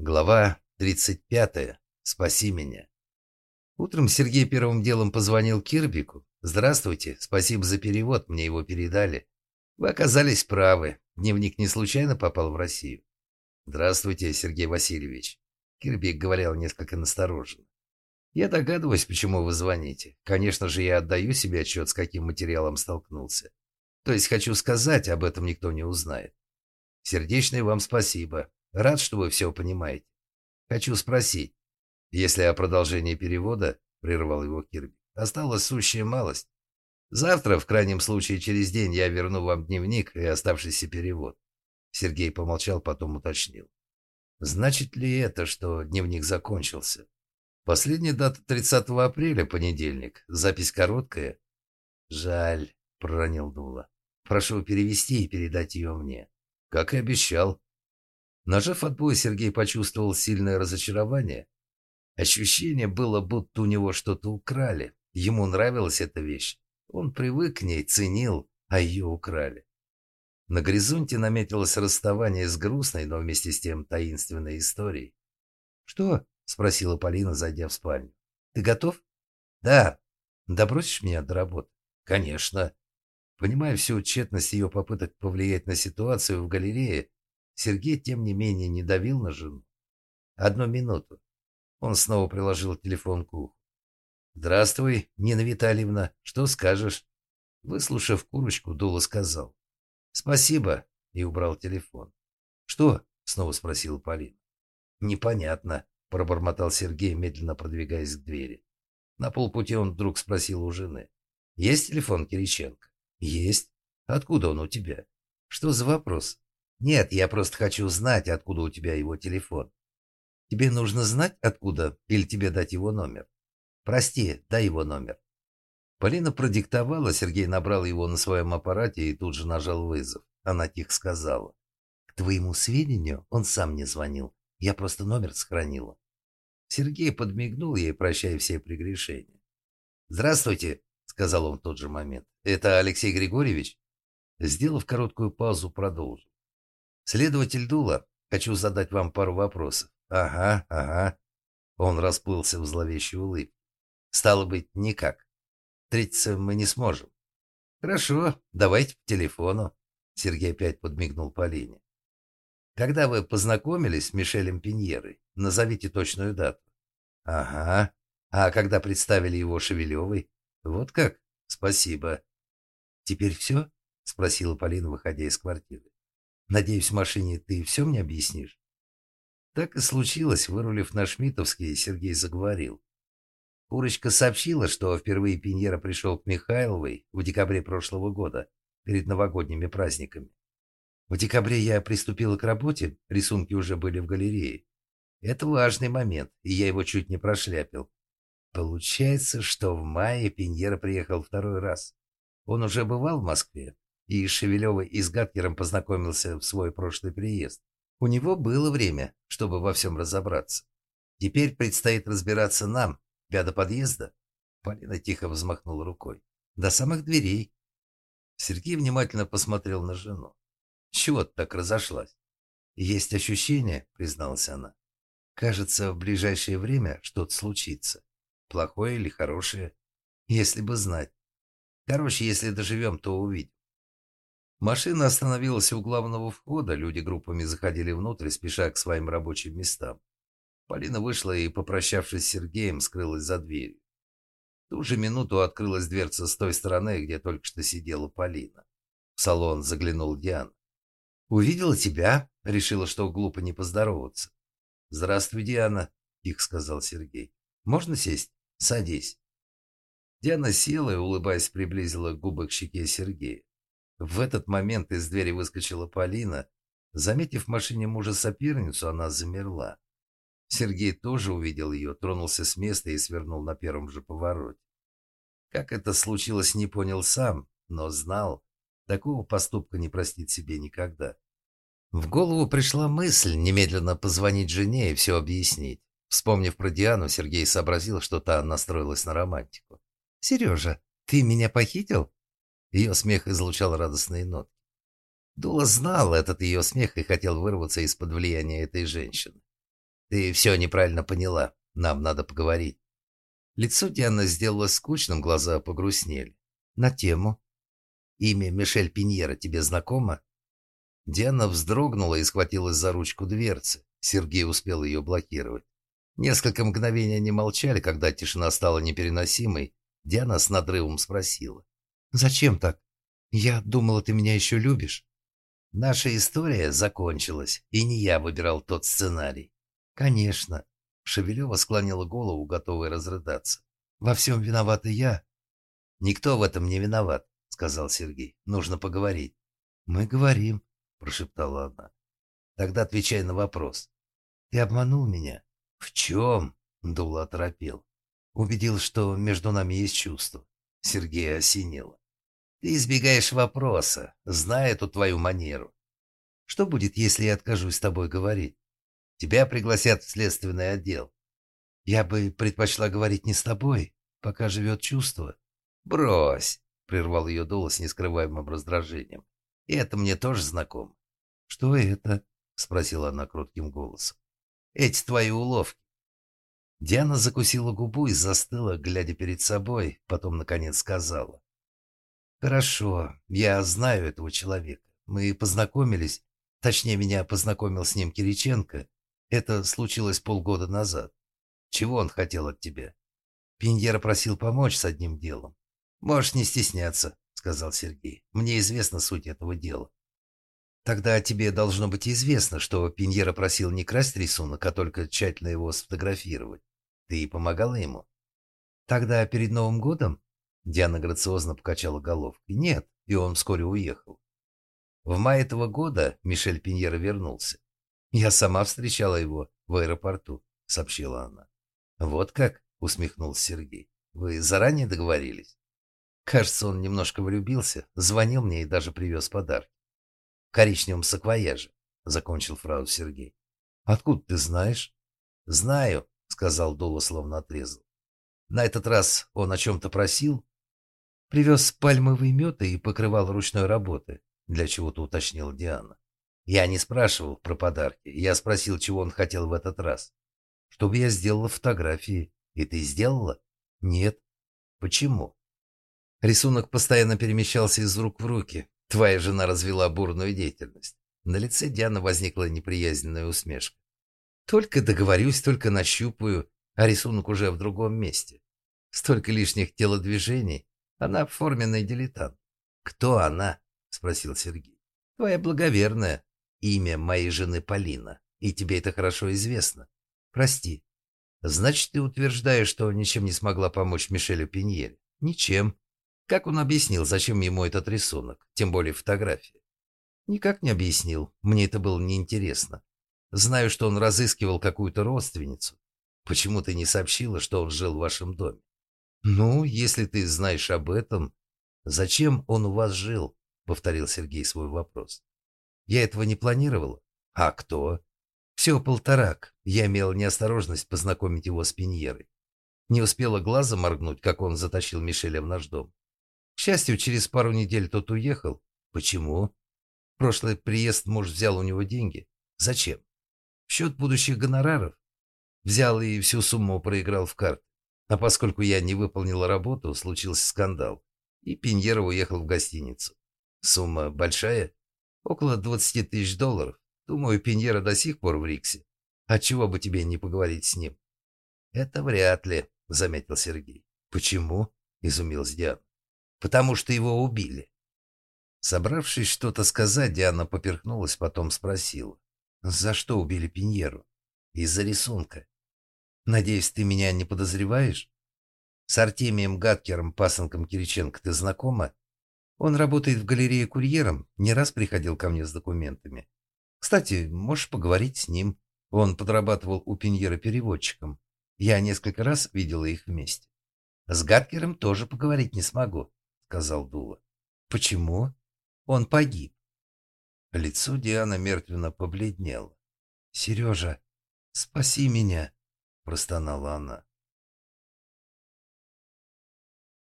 Глава 35. Спаси меня. Утром Сергей первым делом позвонил Кирбику. «Здравствуйте, спасибо за перевод, мне его передали. Вы оказались правы, дневник не случайно попал в Россию». «Здравствуйте, Сергей Васильевич». Кирбик говорил несколько настороженно. «Я догадываюсь, почему вы звоните. Конечно же, я отдаю себе отчет, с каким материалом столкнулся. То есть хочу сказать, об этом никто не узнает. Сердечное вам спасибо. Рад, что вы все понимаете. Хочу спросить, если о продолжении перевода, прервал его Кирби, осталась сущая малость. Завтра, в крайнем случае через день, я верну вам дневник и оставшийся перевод. Сергей помолчал, потом уточнил. Значит ли это, что дневник закончился? Последняя дата 30 апреля, понедельник. Запись короткая. Жаль, проронил Дула. Прошу перевести и передать ее мне. Как и обещал. Нажав отбой, Сергей почувствовал сильное разочарование. Ощущение было, будто у него что-то украли. Ему нравилась эта вещь. Он привык к ней, ценил, а ее украли. На горизонте наметилось расставание с грустной, но вместе с тем таинственной историей. «Что?» — спросила Полина, зайдя в спальню. «Ты готов?» «Да». «Добросишь меня до работы?» «Конечно». Понимая всю тщетность ее попыток повлиять на ситуацию в галерее, Сергей, тем не менее, не давил на жену. «Одну минуту». Он снова приложил телефон к уху. «Здравствуй, Нина Витальевна. Что скажешь?» Выслушав курочку, Дула сказал. «Спасибо», и убрал телефон. «Что?» — снова спросила Полина. «Непонятно», — пробормотал Сергей, медленно продвигаясь к двери. На полпути он вдруг спросил у жены. «Есть телефон Кириченко?» «Есть. Откуда он у тебя?» «Что за вопрос?» «Нет, я просто хочу знать, откуда у тебя его телефон». «Тебе нужно знать, откуда, или тебе дать его номер?» «Прости, дай его номер». Полина продиктовала, Сергей набрал его на своем аппарате и тут же нажал вызов. Она тихо сказала. «К твоему сведению, он сам не звонил. Я просто номер сохранила». Сергей подмигнул ей, прощая все прегрешения. «Здравствуйте», — сказал он в тот же момент. «Это Алексей Григорьевич?» Сделав короткую паузу, продолжил. «Следователь Дула, хочу задать вам пару вопросов». «Ага, ага». Он расплылся в зловещей улыбке. «Стало быть, никак. Встретиться мы не сможем». «Хорошо, давайте по телефону». Сергей опять подмигнул Полине. «Когда вы познакомились с Мишелем Пиньерой, назовите точную дату». «Ага. А когда представили его Шевелевой?» «Вот как? Спасибо». «Теперь все?» — спросила Полина, выходя из квартиры. Надеюсь, в машине ты все мне объяснишь?» Так и случилось, вырулив на Шмитовский, Сергей заговорил. Курочка сообщила, что впервые Пиньера пришел к Михайловой в декабре прошлого года, перед новогодними праздниками. В декабре я приступила к работе, рисунки уже были в галерее. Это важный момент, и я его чуть не прошляпил. Получается, что в мае Пиньера приехал второй раз. Он уже бывал в Москве, и Шевелевой и с Гатгером познакомился в свой прошлый приезд. У него было время, чтобы во всем разобраться. Теперь предстоит разбираться нам, я до подъезда. Полина тихо взмахнула рукой. До самых дверей. Сергей внимательно посмотрел на жену. Чего ты так разошлась? Есть ощущение, призналась она. Кажется, в ближайшее время что-то случится. Плохое или хорошее? Если бы знать. Короче, если доживем, то увидим. Машина остановилась у главного входа, люди группами заходили внутрь, спеша к своим рабочим местам. Полина вышла и, попрощавшись с Сергеем, скрылась за дверью. В ту же минуту открылась дверца с той стороны, где только что сидела Полина. В салон заглянул Диана. «Увидела тебя?» — решила, что глупо не поздороваться. «Здравствуй, Диана», — тихо сказал Сергей. «Можно сесть? Садись». Диана села и, улыбаясь, приблизила губы к щеке Сергея. В этот момент из двери выскочила Полина. Заметив в машине мужа соперницу, она замерла. Сергей тоже увидел ее, тронулся с места и свернул на первом же повороте. Как это случилось, не понял сам, но знал, такого поступка не простит себе никогда. В голову пришла мысль немедленно позвонить жене и все объяснить. Вспомнив про Диану, Сергей сообразил, что та настроилась на романтику. «Сережа, ты меня похитил?» Ее смех излучал радостные нотки. Дула знал этот ее смех и хотел вырваться из-под влияния этой женщины. Ты все неправильно поняла. Нам надо поговорить. Лицо Дианы сделалось скучным, глаза погрустнели. На тему. Имя Мишель Пиньера тебе знакомо? Диана вздрогнула и схватилась за ручку дверцы. Сергей успел ее блокировать. Несколько мгновений они молчали, когда тишина стала непереносимой. Диана с надрывом спросила. «Зачем так? Я думала, ты меня еще любишь». Наша история закончилась, и не я выбирал тот сценарий. Конечно. Шевелева склонила голову, готовая разрыдаться. Во всем виновата я. Никто в этом не виноват, сказал Сергей. Нужно поговорить. Мы говорим, прошептала она. Тогда отвечай на вопрос. Ты обманул меня? В чем? Дула оторопел. Убедил, что между нами есть чувство. Сергей осенило. Ты избегаешь вопроса, зная эту твою манеру. Что будет, если я откажусь с тобой говорить? Тебя пригласят в следственный отдел. Я бы предпочла говорить не с тобой, пока живет чувство. Брось, прервал ее Дула с нескрываемым раздражением. И это мне тоже знакомо. Что это? спросила она кротким голосом. Эти твои уловки. Диана закусила губу и застыла, глядя перед собой, потом, наконец, сказала. «Хорошо, я знаю этого человека. Мы познакомились, точнее, меня познакомил с ним Кириченко. Это случилось полгода назад. Чего он хотел от тебя?» Пиньера просил помочь с одним делом. «Можешь не стесняться», — сказал Сергей. «Мне известна суть этого дела». «Тогда тебе должно быть известно, что Пиньера просил не красть рисунок, а только тщательно его сфотографировать. Ты и помогала ему?» «Тогда перед Новым годом?» Диана грациозно покачала головкой. «Нет». И он вскоре уехал. В мае этого года Мишель Пиньера вернулся. «Я сама встречала его в аэропорту», — сообщила она. «Вот как?» — усмехнулся Сергей. «Вы заранее договорились?» Кажется, он немножко влюбился, звонил мне и даже привез подарки. «В коричневом саквояже», — закончил фразу Сергей. «Откуда ты знаешь?» «Знаю», — сказал Дула, словно отрезал. «На этот раз он о чем-то просил?» Привез пальмовый мед и покрывал ручной работы, для чего-то уточнила Диана. Я не спрашивал про подарки, я спросил, чего он хотел в этот раз. Чтобы я сделала фотографии. И ты сделала? Нет. Почему? Рисунок постоянно перемещался из рук в руки. Твоя жена развела бурную деятельность. На лице Дианы возникла неприязненная усмешка. Только договорюсь, только нащупаю, а рисунок уже в другом месте. Столько лишних телодвижений. Она форменный дилетант. Кто она? Спросил Сергей. Твоя благоверная. Имя моей жены Полина. И тебе это хорошо известно. Прости. Значит, ты утверждаешь, что ничем не смогла помочь Мишелю Пиньере? Ничем. Как он объяснил, зачем ему этот рисунок, тем более фотография? Никак не объяснил. Мне это было неинтересно. Знаю, что он разыскивал какую-то родственницу. Почему ты не сообщила, что он жил в вашем доме? «Ну, если ты знаешь об этом, зачем он у вас жил?» — повторил Сергей свой вопрос. «Я этого не планировал. А кто?» «Все полторак. Я имел неосторожность познакомить его с Пиньерой. Не успела глаза моргнуть, как он затащил Мишеля в наш дом. К счастью, через пару недель тот уехал. Почему? Прошлый приезд муж взял у него деньги. Зачем? В счет будущих гонораров. Взял и всю сумму проиграл в карты. А поскольку я не выполнила работу, случился скандал, и Пиньера уехал в гостиницу. Сумма большая? Около 20 тысяч долларов. Думаю, Пиньера до сих пор в Риксе. Отчего бы тебе не поговорить с ним? Это вряд ли, заметил Сергей. Почему? Изумилась Диана. Потому что его убили. Собравшись что-то сказать, Диана поперхнулась, потом спросила. «За что убили Пиньеру?» «Из-за рисунка. Надеюсь, ты меня не подозреваешь? С Артемием Гаткером, пасынком Кириченко, ты знакома? Он работает в галерее курьером, не раз приходил ко мне с документами. Кстати, можешь поговорить с ним. Он подрабатывал у Пиньера переводчиком. Я несколько раз видела их вместе. С Гаткером тоже поговорить не смогу, сказал Дула. Почему? Он погиб. Лицо Дианы мертвенно побледнело. Сережа, спаси меня простонала она.